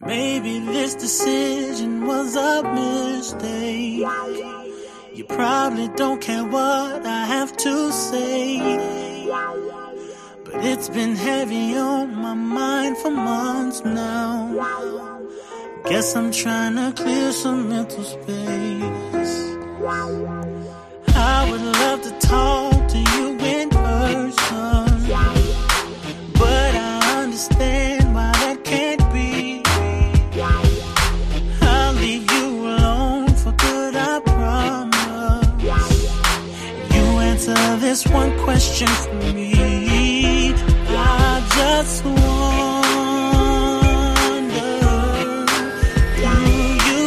Maybe this decision was a mistake. You probably don't care what I have to say. But it's been heavy on my mind for months now. Guess I'm trying to clear some mental space. I would love to talk this one question for me. I just wonder, do you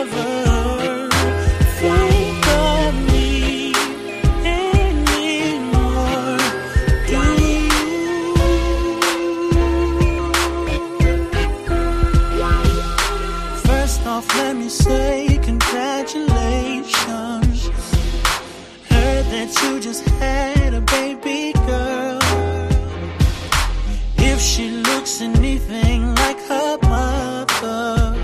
ever think of me anymore? Do you? First off, let me say that you just had a baby girl. If she looks anything like her mother,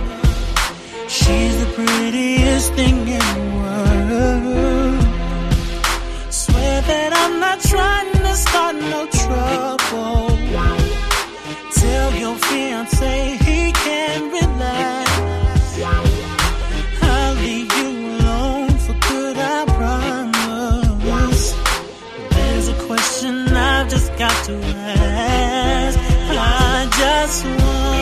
she's the prettiest thing in the world. Swear that I'm not trying to start no got to ask. I just want